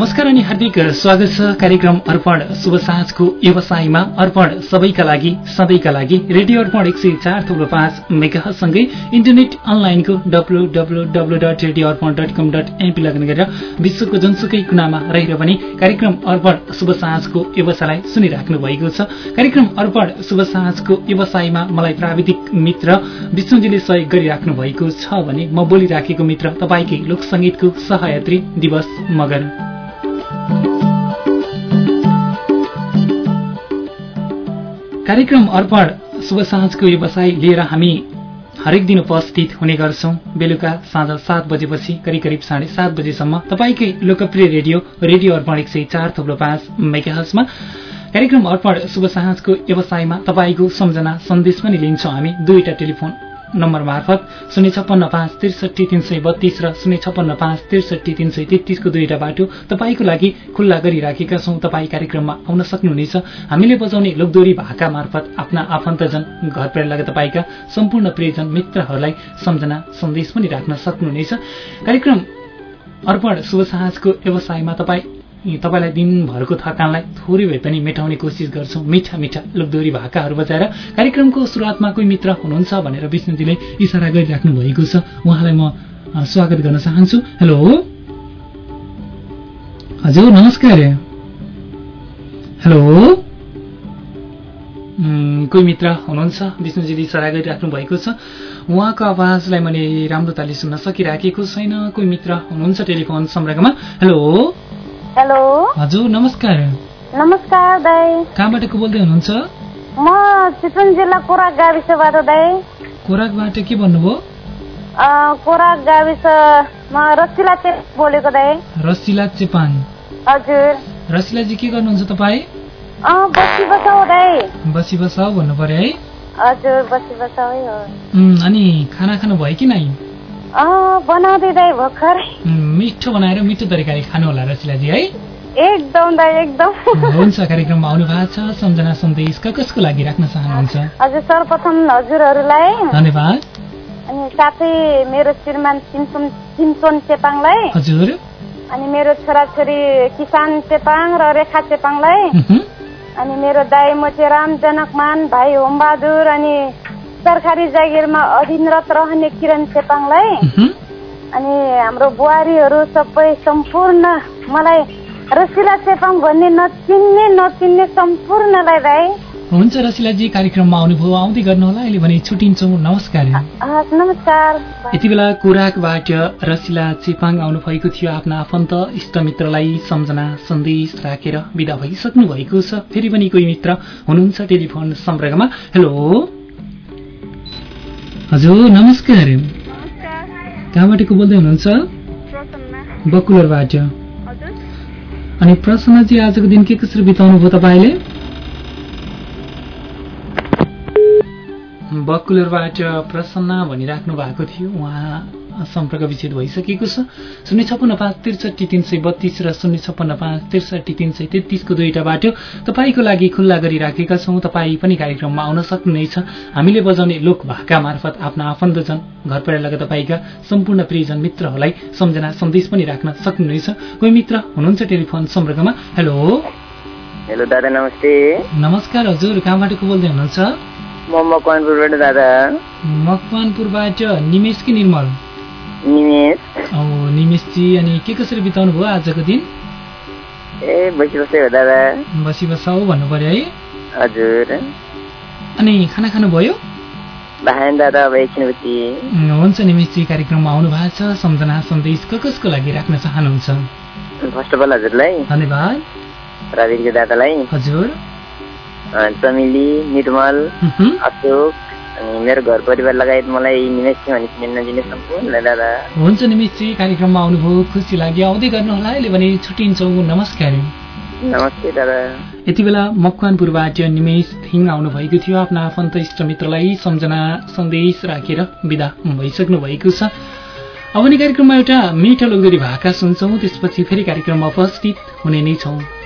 नमस्कार अनि हार्दिक स्वागत छ कार्यक्रम अर्पण शुभ साँझको व्यवसायमा अर्पण सबैका लागि सधैँका लागि रेडियो अर्पण एक सय चार थुप्रो पाँच मेगासँगै इन्टरनेट अनलाइनको W W W dot radio Arpan dot com dot NP login गरेर विश्वको जुनसुकै कुनामा रहेर पनि कार्यक्रम अर्पण शुभ साँझको व्यवसायलाई सुनिराख्नु भएको छ। कार्यक्रम अर्पण शुभ साँझको व्यवसायमा मलाई प्राविधिक मित्र विष्णुजीले सहयोग गरिराख्नु भएको छ भने म बोलिराखेको मित्र तपाईँकै लोकसङ्गीतको सहयात्री दिवस मगर कार्यक्रम अर्पण शुभ साँझको व्यवसाय लिएर हामी हरेक दिन उपस्थित हुने गर्छौं। बेलुका साँझ सात बजेपछि करिब करिब साढे सात बजेसम्म। तपाईँकै लोकप्रिय रेडियो रेडियो अर्पण एक सय चार थुप्रो पाँच मेगाहजमा कार्यक्रम अर्पण शुभ साँझको व्यवसायमा तपाईँको सम्झना सन्देश पनि लिन्छौँ हामी। दुईवटा टेलिफोन नम्बर मार्फत शून्य छप्पन्न पाँच त्रिसठी तिन सय बत्तीस र शून्य छप्पन्न पाँच त्रिसठी तिन सय तेत्तिसको दुईवटा बाटो तपाईँको लागि खुल्ला गरिराखेका छौं। तपाईँ कार्यक्रममा आउन सक्नुहुनेछ। हामीले बजाउने लोकदोरी भाका मार्फत आफ्ना आफन्तजन घर पर लगे तपाईँका सम्पूर्ण प्रियजन मित्रहरूलाई सम्झना सन्देश पनि राख्न सक्नुहुनेछ। कार्यक्रम अर्पण शुभ साहजको व्यवसायमा तपाईँ तपाईँलाई दिनभरको थकानलाई थोरै भए पनि मेटाउने कोसिस गर्छौँ। मिठा मिठा लोकदोरी भाकाहरू बजाएर कार्यक्रमको सुरुवातमा कोही मित्र हुनुहुन्छ भनेर विष्णुजीले इसारा गरिराख्नु भएको छ। उहाँलाई म स्वागत गर्न चाहन्छु। हेलो? हजुर नमस्कार। हेलो? कोही मित्र हुनुहुन्छ? विष्णुजीले इसारा गरिराख्नु भएको छ। उहाँको आवाजलाई मैले राम्रोताले सुन्न सकिराखेको छैन। कोही मित्र हुनुहुन्छ टेलिफोन सम्पर्कमा? हेलो? हजुर नमस्कार। नमस्कार दाई। कहाँबाट को बोल्दै हुनुहुन्छ? म चितवन जिल्ला कोराक गाविसबाट दाई। कोराकबाट के भन्नुभयो? कोराक गाविस म रसिला चेप बोलेको दाई। रसिला चेपाङ। हजुर। रसिलाजी के गर्नुहुन्छ तपाईँ? बसी बसाउ दाई। बसी बसाउ भन्नु पर्यो है। हजुर बसी बसाउ हो अनि खाना खानु भयो कि नै बनाउँदै दाई भर्खर। मिठो बनाएर मिठो तरिकाले खानु होला रसिलाजी है। एकदम एकदम। हुन्छ कार्यक्रममा आउनु भएको छ सम्झना सन्देश कसको लागि राख्न चाहनुहुन्छ? हजुर सर्वप्रथम हजुरहरूलाई। धन्यवाद। अनि साथै मेरो श्रीमान चिन्सोन चिन्सोन चेपाङलाई। हजुर। अनि मेरो छोराछोरी किसान चेपाङ र रेखा चेपाङलाई। अनि मेरो दाई मोचेराम जनकमान भाइ होमबहादुर अनि सरकारी जागिरमा अधीनरत रहने किरण चेपाङलाई। अनि हाम्रो बुहारीहरू सबै सम्पूर्ण मलाई रसिला चेपाङ भन्ने नचिन्ने नचिन्ने सम्पूर्णलाई भाइ। हुन्छ रसिलाजी कार्यक्रममा आउनुभयो आउँदै गर्नुहोला अहिले भने छुट्टिन्छौँ नमस्कार। नमस्कार। यति बेला कुराकबाट रसिला चेपाङ आउनुभएको थियो आफ्ना आफन्त इष्टमित्रलाई सम्झना सन्देश राखेर विदा भइसक्नु भएको छ। फेरि पनि कोही मित्र हुनुहुन्छ टेलिफोन सम्पर्कमा। हेलो। हजुर नमस्कार। कहाँबाट को बोल्दै हुनुहुन्छ? बकुलरबाट। अनि प्रसन्नजी आजको दिन के कसरी बिताउनु भयो तपाईँले? बकुलरबाट प्रसन्न भनिराख्नु भएको थियो। उहाँ सम्पर्क विच्छेद भइसकेको छ। शून्य छप्पन्न पाँच त्रिसठी तिन सय बत्तीस र शून्य छप्पन्न पाँच त्रिसठी तिन सय तेत्तिसको दुईवटा बाटो तपाईँको लागि खुल्ला गरिराखेका छौँ। तपाईँ पनि कार्यक्रममा आउन सक्नुहुनेछ। हामीले बजाउने लोक भाका मार्फत आफ्ना आफन्तजन घर पर लगा तपाईँका सम्पूर्ण प्रियजन मित्रहरूलाई सम्झना सन्देश पनि राख्न सक्नुहुनेछ। कोही मित्र हुनुहुन्छ टेलिफोन सम्पर्कमा? हेलो। हेलो दादा नमस्ते। नमस्कार हजुर कहाँबाट को बोल्दै हुनुहुन्छ? म मकवानपुरबाट दादा। मकवानपुरबाट निमेश कि निर्मल? निमेशजी अनि के कसरी बिताउनु भयो आजको दिन? ए बसी बसै हो दादा। बसी बसाउ भन्नु पर्यो है। हजुर। अनि खाना खानुभयो हुन्छ निमेशजी कार्यक्रममा आउनु भएको छ। सम्झना सन्देश कसको लागि राख्न चाहनुहुन्छ? फर्स्ट अफ अल हजुरलाई। धन्यवाद। प्राविधिक दादालाई। हजुर। चमेली निर्मल अशोक। अनि मेरो घर परिवार लगायत मलाई निमेश अनि चिन्न नजिने सम्पूर्ण दादा। हुन्छ निमेशजी कार्यक्रममा आउनुभयो खुसी लाग्यो। आउँदै गर्नुहोला अहिले भने छुट्टिन्छौँ। नमस्कार। नमस्ते दादा। यति बेला मकवानपुरबाट निमेश थिङ आउनुभएको थियो। आफ्ना आफन्त इष्टमित्रलाई सम्झना सन्देश राखेर विदा भइसक्नु भएको छ। अब नि कार्यक्रममा एउटा मिठो लोकदोरी भाका सुन्छौँ। त्यसपछि फेरि कार्यक्रममा उपस्थित हुने नै छौँ।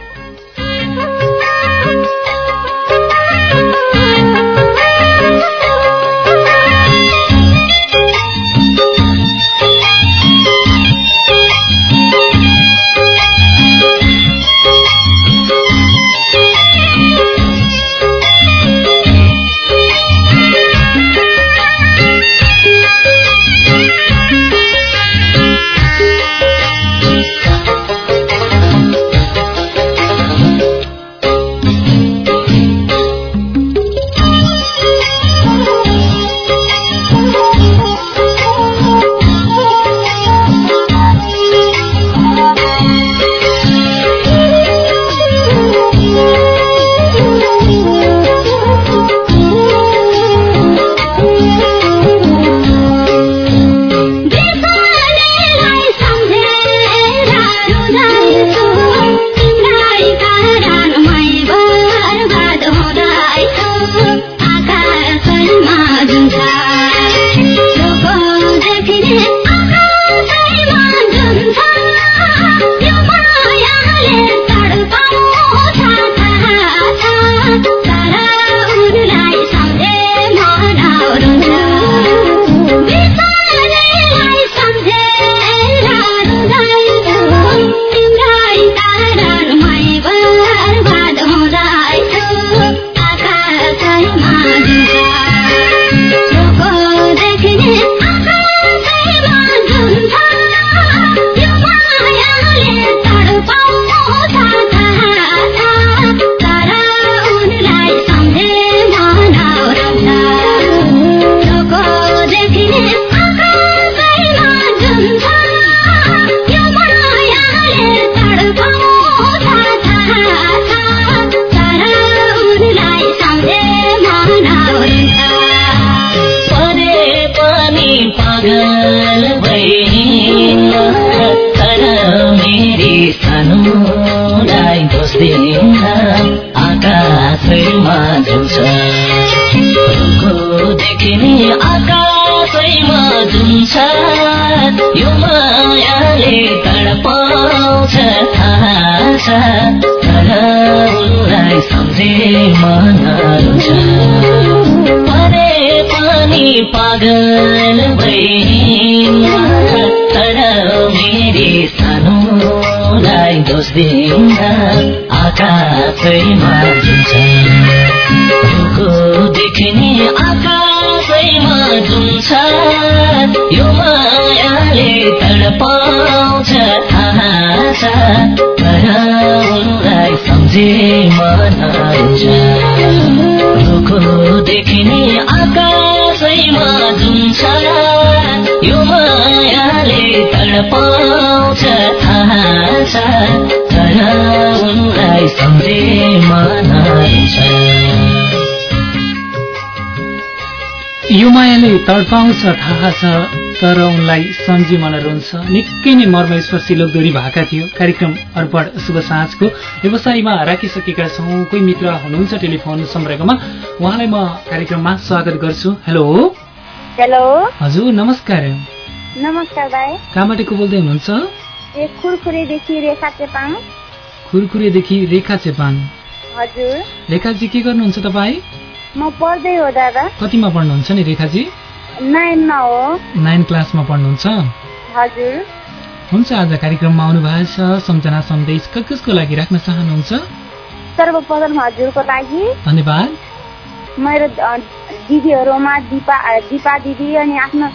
तडपाउँछ थाहा छ तर उनलाई सम्झे मन परे पनि पागल भइमा तर मेरी सानोलाई दोष दिँदा आकाशैमा झुन्छ देखिने आकाशैमा झुन्छ यो उनलाई सम्झे मन रुखो देखिने आकाशैमा झुन्छ यो मायाले थाहा छ तर यो मायाले तडपाउँछ थाहा छ तर उनलाई सम्झी मन रुन्छ। निकै नै मर्मस्पर्शी लोकदोरी भएका थियो। कार्यक्रम अर्पण शुभ साँझको व्यवसायमा राखिसकेका छौँ। कोही मित्र हुनुहुन्छ टेलिफोन सम्पर्कमा? उहाँलाई म कार्यक्रममा स्वागत गर्छु। हेलो। हेलो। हजुर नमस्कार। नमस्कार भाइ। कहाँबाट को बोल्दै हुनुहुन्छ? खुरखुरेदेखि रेखा चेपाङ। खुरखुरेदेखि रेखा चेपाङ। हजुर। रेखाजी के गर्नुहुन्छ तपाईँ? म पढ्दै हो दादा। कतिमा पढ्नुहुन्छ नि रेखाजी? नाइनमा हो। नाइन क्लासमा पढ्नुहुन्छ? हजुर। हुन्छ आज कार्यक्रममा आउनु भएको छ सम्झना सन्देश कसको लागि राख्न चाहनुहुन्छ? सर्वप्रथम हजुरको लागि। धन्यवाद। मेरो दिदीहरूमा दिपा दिपा दिदी अनि आफ्नो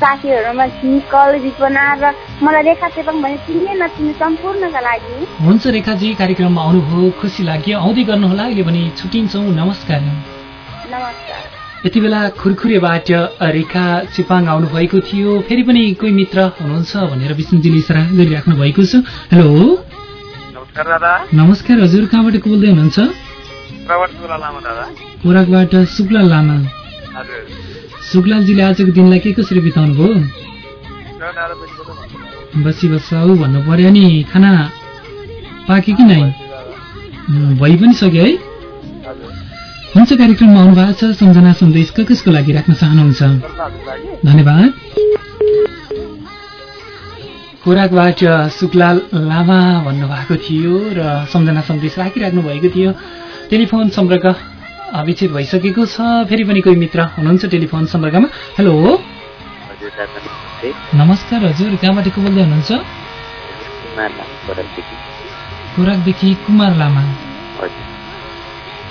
साथीहरूमा निकल रिपना र मलाई रेखा चेपाङ भने चिन्ने नचिन्ने सम्पूर्णका लागि। हुन्छ रेखाजी कार्यक्रममा आउनुभयो खुसी लाग्यो आउँदै गर्नुहोला अहिले भने छुट्टिन्छौँ नमस्कार। यति बेला खुरखुरेबाट रेखा चिपाङ आउनुभएको थियो। फेरि पनि कोही मित्र हुनुहुन्छ भनेर विष्णुजीले इसारा गरिराख्नु भएको छ। हेलो। नमस्कार हजुर कहाँबाट बोल्दै हुनुहुन्छ? खोराकबाट शुक्ला लामा शुक्लाजीले आजको दिनलाई के कसरी बिताउनु भयो बसी बस भन्नु पर्यो नि। खाना पाक्यो कि नै? भइ पनि सक्यो है। हुन्छ कार्यक्रममा आउनु भएको छ सम्झना सन्देश कसको लागि राख्न चाहनुहुन्छ? धन्यवाद। खोराकबाट सुकलाल लामा भन्नुभएको थियो र सम्झना सन्देश राखिराख्नु भएको थियो। टेलिफोन सम्पर्क विच्छेद भइसकेको छ फेरि पनि कोही मित्र हुनुहुन्छ टेलिफोन सम्पर्कमा? हेलो। नमस्कार हजुर कहाँबाट को बोल्दै हुनुहुन्छ? खोराकदेखि कुमार लामा।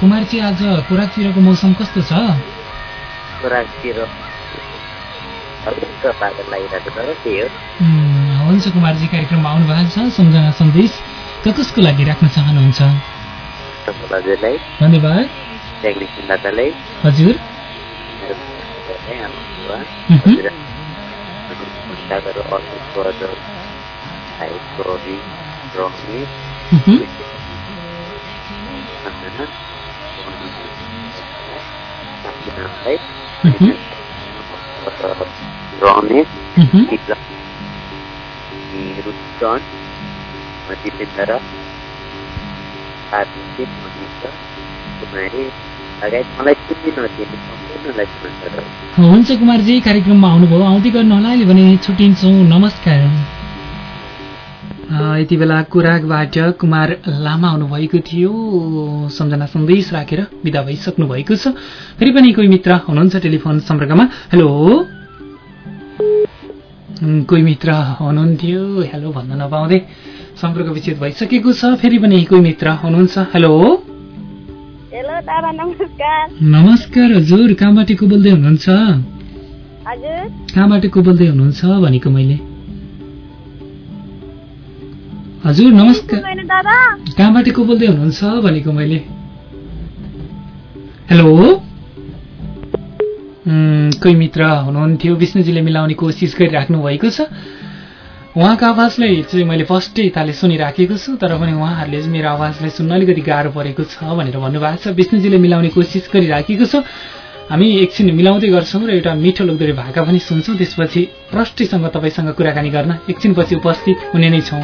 कुमार चाहिँ आज खोराकतिरको मौसम कस्तो छ? हुन्छ कुमारजी कार्यक्रममा आउनु भएको छ। सम्झना सन्देश कसको लागि राख्न चाहनुहुन्छ? धन्यवाद। हजुर। रमेश रुचन कार्तिक कुमारी सम्पूर्णलाई हुन्छ कुमारजी कार्यक्रममा आउनुभयो। आउँदै गर्नुहोला अहिले भने छुट्टिन्छौँ। नमस्कार। यति बेला कुराकबाट कुमार लामा आउनुभएको थियो। सम्झना सन्देश राखेर विदा भइसक्नु भएको छ। फेरि पनि कोही मित्र हुनुहुन्छ टेलिफोन सम्पर्कमा? हेलो? कोही मित्र हुनुहुन्थ्यो? हेलो भन्न नपाउँदै सम्पर्क विच्छेद भइसकेको छ। फेरि पनि कोही मित्र हुनुहुन्छ? हेलो? नमस्कार। हजुर। कहाँबाट को बोल्दै हुनुहुन्छ? कहाँबाट को बोल्दै हुनुहुन्छ भनेको मैले? हजुर नमस्कार। कहाँबाट को बोल्दै हुनुहुन्छ भनेको मैले? हेलो कोही मित्र हुनुहुन्थ्यो विष्णुजीले मिलाउने कोसिस गरिराख्नु भएको छ। उहाँको आवाजलाई चाहिँ मैले फर्स्टै ताले सुनिराखेको छु तर पनि उहाँहरूले चाहिँ मेरो आवाजलाई सुन्न अलिकति गाह्रो परेको छ भनेर भन्नुभएको छ। विष्णुजीले मिलाउने कोसिस गरिराखेको छ। हामी एकछिन मिलाउँदै गर्छौँ र एउटा मिठो लोकदोरी भाका पनि सुन्छौँ। त्यसपछि प्रष्टैसँग तपाईँसँग कुराकानी गर्न एकछिनपछि उपस्थित हुने नै छौँ।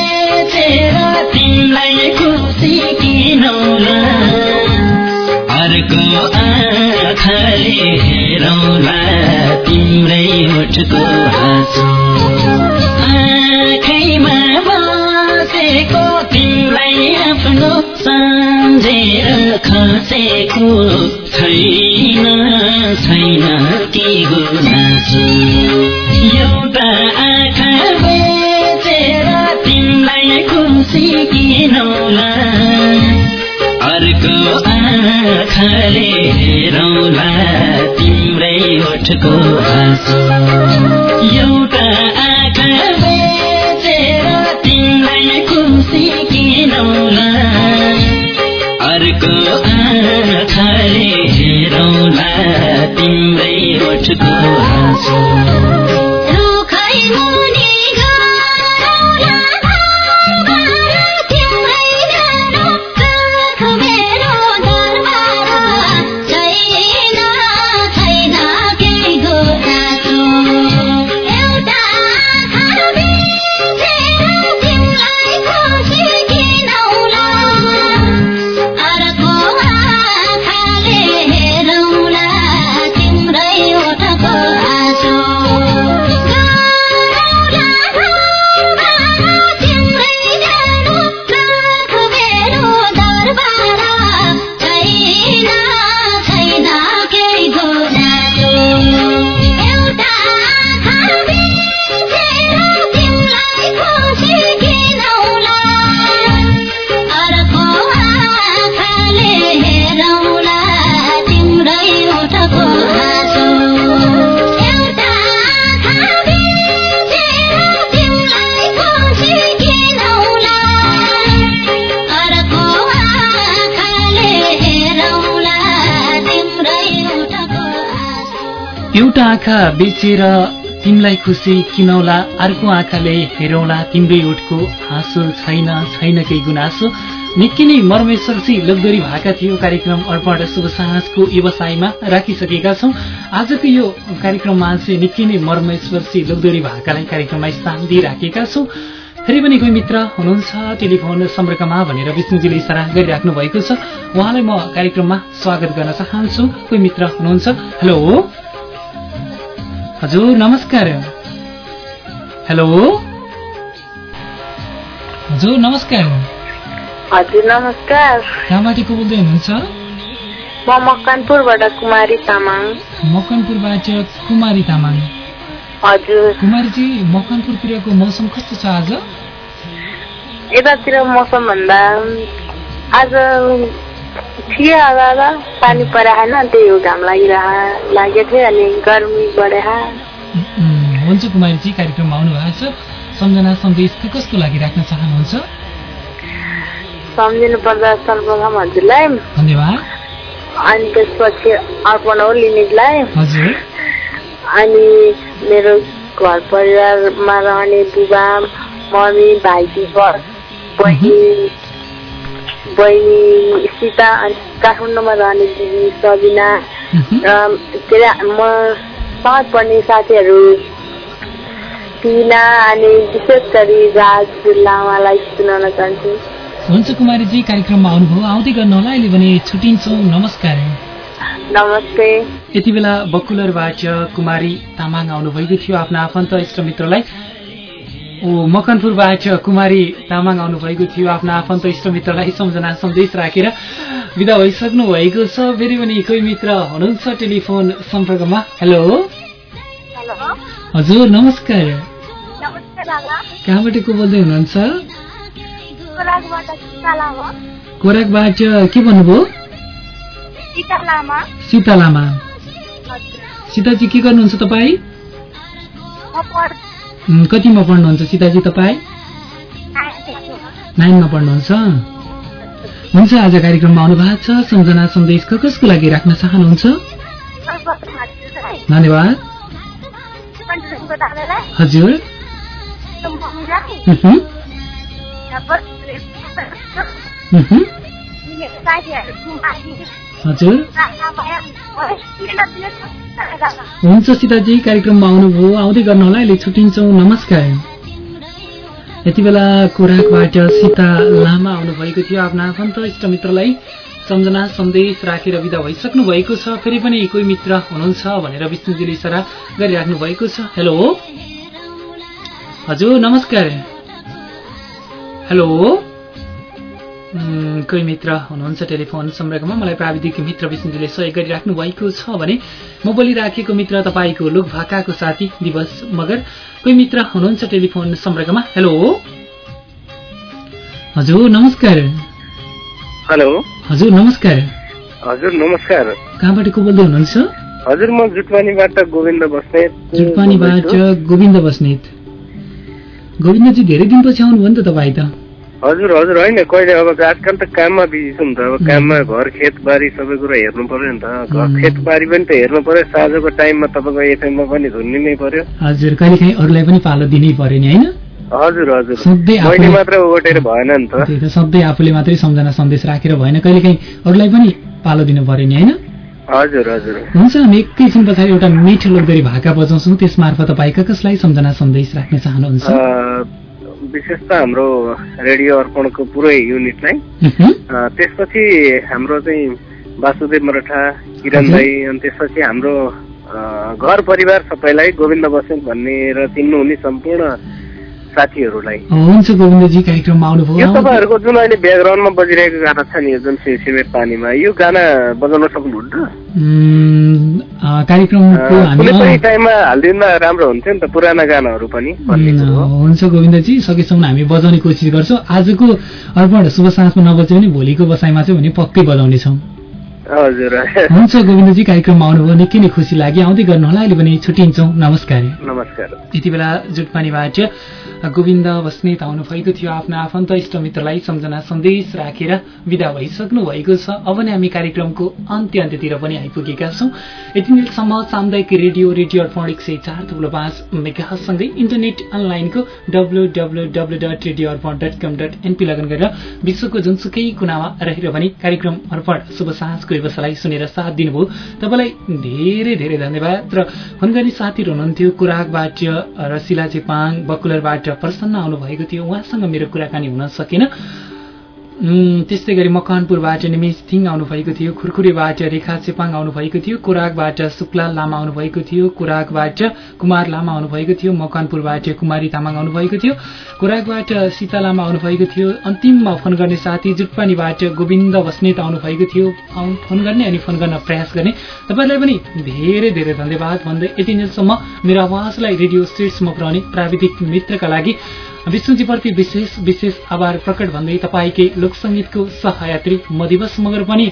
हेरौला तिम्रै उठको हाँसो। आँखैमा बसेको तिमीलाई आफ्नो सम्झेर खसेको छैन छैन के गुनासो। एउटा आँखा बेचेर तिमीलाई खुसी किनौला। आँखाले हेरौला तिम्रै ओठको हाँसो एउटा आँखा बेचेर तिमीलाई खुसी किनौला। अर्को आँखाले हेरौला तिम्रै ओठको हाँसो आँखा बेचेर तिमीलाई खुसी किनौला अर्को आँखाले हेरौँला तिम्रै उठको हाँसो छैन छैन केही गुनासो। निकै नै मर्मेश्वरसी लोकदोरी भएका थियो कार्यक्रम अर्पण शुभ साहसको व्यवसायमा राखिसकेका छौँ। आजको यो कार्यक्रममा चाहिँ निकै नै मर्मेश्वरसी लोकदोरी भाकालाई कार्यक्रममा स्थान दिइराखेका छौँ। फेरि पनि कोही मित्र हुनुहुन्छ? टेलिफोन सम्पर्कमा भनेर विष्णुजीले इसारा गरिराख्नु भएको छ। उहाँलाई म कार्यक्रममा स्वागत गर्न चाहन्छु। कोही मित्र हुनुहुन्छ? हेलो। हजुर नमस्कार। हेलो। हजुर नमस्कार। हजुर नमस्कार। कहाँबाट को बोल्दै हुनुहुन्छ? म मकनपुरबाट कुमारी तामाङ। मकनपुरबाट कुमारी तामाङ। हजुर। कुमारीजी मकनपुरतिरको मौसम कस्तो छ आज? यतातिर मौसम भन्दा आज ठिकै होला पानी परेको छैन त्यही हो घाम लागिरह लागेको थियो अनि गर्मी बढे हुन्छ कुमारीजी कार्यक्रममा आउनु भएको छ। सम्झना सन्देश के कस्तो लागिराख्न चाहनुहुन्छ? सम्झिनु पर्दा सर्वप्रथम हजुरलाई। धन्यवाद। अनि त्यसपछि अर्पण हो लिनेजलाई हजुर। अनि मेरो घर परिवारमा रहने बुबा मम्मी भाइ दिपक बहिनी बहिनी सीता अनि काठमाडौँमा रहने दिदी सबिना के अरे म सँगै पढ्ने साथीहरू पिना अनि विशेष गरी राज लामालाई सुनाउन चाहन्छु हुन्छ कुमारीजी कार्यक्रममा आउनुभयो। आउँदै गर्नु होला अहिले भने छुट्टिन्छौँ। नमस्कार। नमस्ते। यति बेला बकुलरबाट कुमारी तामाङ आउनुभएको थियो। आफ्नो आफन्त इष्टमित्रलाई ओ मकनपुरबाट कुमारी तामाङ आउनुभएको थियो आफ्नो आफन्त इष्टमित्रलाई सम्झना सन्देश राखेर विदा भइसक्नु भएको छ। फेरि पनि कोही मित्र हुनुहुन्छ टेलिफोन सम्पर्कमा। हेलो। हजुर नमस्कार। कहाँबाट को बोल्दै हुनुहुन्छ? कोराकबाट के भन्नुभयो? सीता लामा सीताजी के गर्नुहुन्छ तपाईँ? कतिमा पढ्नुहुन्छ सीताजी तपाईँ? नाइनमा पढ्नुहुन्छ। हुन्छ आज कार्यक्रममा आउनु भएको छ। सम्झना सन्देश कसको लागि राख्न चाहनुहुन्छ? धन्यवाद। हजुर। हजुर। हुन्छ सीताजी कार्यक्रममा आउनुभयो। आउँदै गर्नु होला अहिले छुट्टिन्छौँ। नमस्कार। यति बेला कोराकबाट सीता लामा आउनुभएको थियो। आफ्ना आफन्त इष्टमित्रलाई सम्झना सन्देश राखेर विदा भइसक्नु भएको छ। फेरि पनि कोही मित्र हुनुहुन्छ भनेर विष्णुजीले इसारा गरिराख्नु भएको छ। हेलो। हजुर नमस्कार। हेलो। कोही मित्र हुनुहुन्छ टेलिफोन सम्पर्कमा मलाई प्राविधिक मित्र विष्णुजीले सहयोग गरिराख्नु भएको छ भने म बोलिराखेको मित्र तपाईँको लोक भाकाको साथी दिवस मगर कोही मित्र हुनुहुन्छ टेलिफोन सम्पर्कमा हेलो। हजुर नमस्कार। हेलो। हजुर नमस्कार। हजुर नमस्कार। कहाँबाट को बोल्दै हुनुहुन्छ? हजुर म जुटपानीबाट गोविन्द बस्नेत जुटपानीबाट गोविन्द बस्नेत। गोविन्दजी धेरै दिनपछि आउनुभयो नि त तपाईँ त। हजुर हजुर होइन कहिले अब आजकल त काममा बिजी छु नि त। अब काममा घर खेतबारी सबै कुरा हेर्नु पर्यो नि त। खेतबारी पनि त हेर्नु पर्यो। साँझको टाइममा तपाईँको एफएममा पनि धुनिनै पर्यो। हजुर कहिले काहीँ अरूलाई पनि पालो दिनै पर्यो नि होइन? हजुर हजुर। सधैँ मैले मात्र ओटेर भएन नि त। सधैँ आफूले मात्रै सम्झना सन्देश राखेर भएन। कहिले काहीँ अरूलाई पनि पालो दिनु पर्यो नि होइन? हजुर हजुर। हुन्छ हामी एकैछिन पछाडि एउटा मिठो लोकदरी भाका बजाउँछौँ। त्यस मार्फत तपाईँ कसलाई सम्झना सन्देश राख्न चाहनुहुन्छ? विशेष त हाम्रो रेडियो अर्पणको पुरै युनिटलाई त्यसपछि हाम्रो चाहिँ वासुदेव मरठा किरण दाई अनि त्यसपछि हाम्रो घर परिवार सबैलाई गोविन्द बसेन भनेर चिन्नुहुने सम्पूर्ण साथीहरूलाई। हुन्छ गोविन्दजी कार्यक्रममा आउनुभयो। यो तपाईँहरूको जुन अहिले ब्याकग्राउन्डमा बजिरहेको गाना छ नि जुन सिमेन्ट पानीमा यो गाना बजाउन सक्नुहुन्छ? कार्यक्रमको कुनै पनि टाइममा हालिदिँदा राम्रो हुन्थ्यो नि त पुराना गानाहरू पनि हुन्छ गोविन्दजी सकेसम्म हामी बजाउने कोसिस गर्छौँ। आजको अर्पण शुभ साँझमा नबजे पनि भोलिको बसाइमा चाहिँ भने पक्कै बजाउनेछौँ। हजुर। हुन्छ गोविन्दजी कार्यक्रममा आउनुभयो निकै नै खुसी लाग्यो। आउँदै गर्नु होला अहिले पनि छुट्टिन्छौँ। नमस्कार। नमस्कार। यति बेला जुटपानीबाट गोविन्द बस्नेत आउनु भएको थियो आफ्ना आफन्त इष्टमित्रलाई सम्झना सन्देश राखेर विदा भइसक्नु भएको छ। अब नै हामी कार्यक्रमको अन्त्य अन्त्यतिर पनि आइपुगेका छौँ। यति बेलसम्म सामुदायिक रेडियो रेडियो अर्पण एक सय चार थुप्रो पाँच मेगासँगै इन्टरनेट अनलाइनको W W W dot radio Arpan dot com dot NP login गरेर विश्वको जुनसुकै कुनामा रहेर पनि कार्यक्रम अर्पण शुभ साँझको व्यवसायलाई सुनेर साथ दिनुभयो। तपाईँलाई धेरै धेरै धन्यवाद र फोन गर्ने साथीहरू हुनुहुन्थ्यो कुराकबाट रसिला चेपाङ बकुलरबाट प्रसन्न आउनुभएको थियो। उहाँसँग मेरो कुराकानी हुन सकेन। त्यस्तै गरी मकवानपुरबाट निमेश थिङ आउनुभएको थियो खुरखुरेबाट रेखा चेपाङ आउनुभएको थियो कोराकबाट शुक्ला लामा आउनुभएको थियो कोराकबाट कुमार लामा आउनुभएको थियो मकवानपुरबाट कुमारी तामाङ आउनुभएको थियो कोराकबाट सीता लामा आउनुभएको थियो अन्तिममा फोन गर्ने साथी जुटपानीबाट गोविन्द बस्नेत आउनुभएको थियो फोन गर्ने अनि फोन गर्न प्रयास गर्ने। तपाईँलाई पनि धेरै धेरै धन्यवाद। भन्दै यति मेरो आवाजलाई रेडियो स्टेट्समा पुऱ्याउने प्राविधिक मित्रका लागि विष्णुजीप्रति विशेष विशेष आभार प्रकट भन्दै तपाईँकै लोकसङ्गीतको सहयात्री म दिवस मगर पनि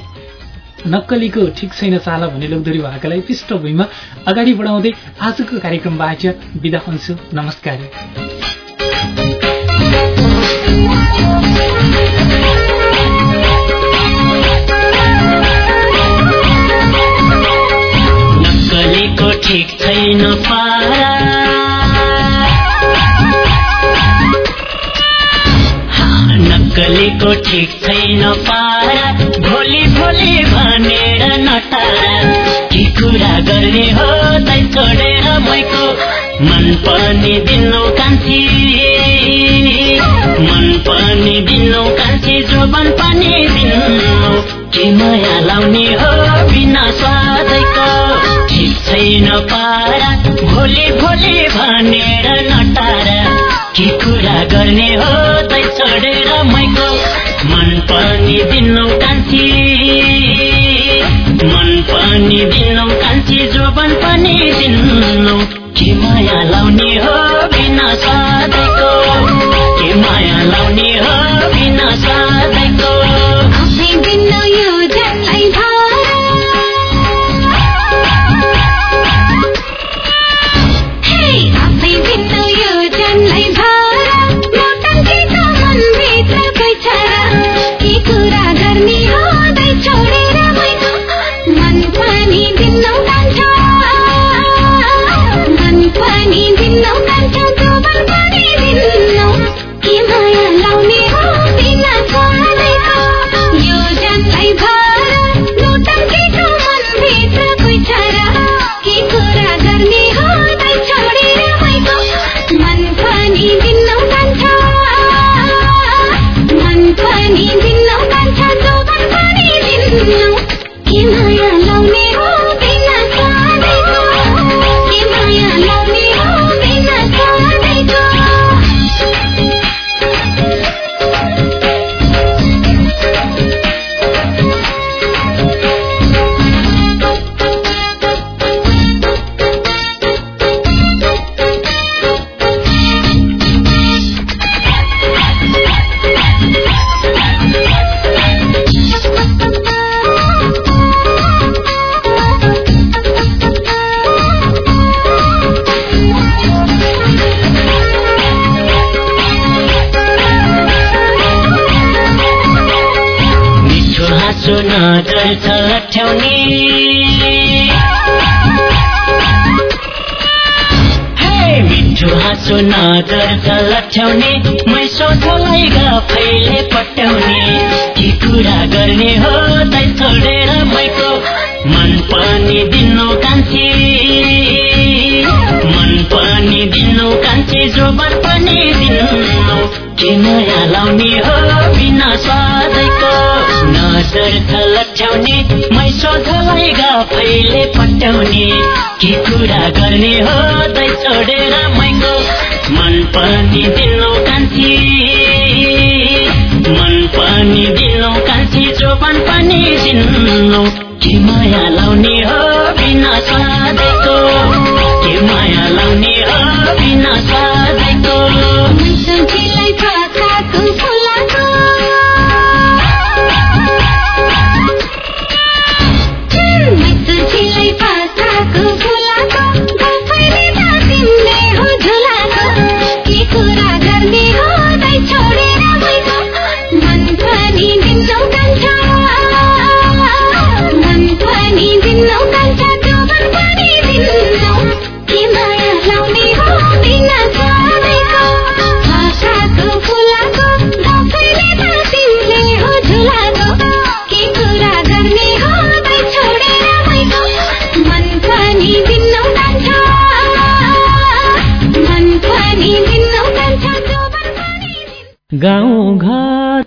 नक्कलीको ठिक छैन चाल भन्ने लोकदोरी भाकालाई पृष्ठभूमिमा अगाडि बढाउँदै आजको कार्यक्रमबाट विदा हुन्छु। नमस्कार। ठिक छैन पारा। नक्कलीको ठिक छैन पारा। भोलि भोलि भनेर नटारा। के कुरा गर्ने हो तै छोडेर मैको मन पनि दिनु कान्छी। मन पनि दिनु कान्छी जोबन पनि दिनु के माया लाउने हो बिना स्वादैको। ठिक छैन पारा। भोलि भोलि भनेर नटारा। के कुरा गर्ने हो तै छोडेर मैको मन पनि दिनु कान्छी। मन पनि दिनु कान्छी जोबन पनि दिनु। के माया लाउने हो बिना साधेको। के माया लाउने हो बिना साधेको लठ्याउने मै सोधलाई गफैले पट्याउने। के कुरा गर्ने हो तै छोडेर मैको मन पनि दिनु कान्छी। मन पनि दिनु कान्छी जोबन पनि दिनु। के नयाँ लाउने हो बिना स्वादैको नजर लट्याउने मै सोधलाई गफैले पट्याउने। के कुरा गर्ने हो तै छोडेर मैको मन पनि दिनु कान्छी। मन पनि दिनु कान्छी जोबन पनि दिनु के माया लाउने हो बिना स्वादैको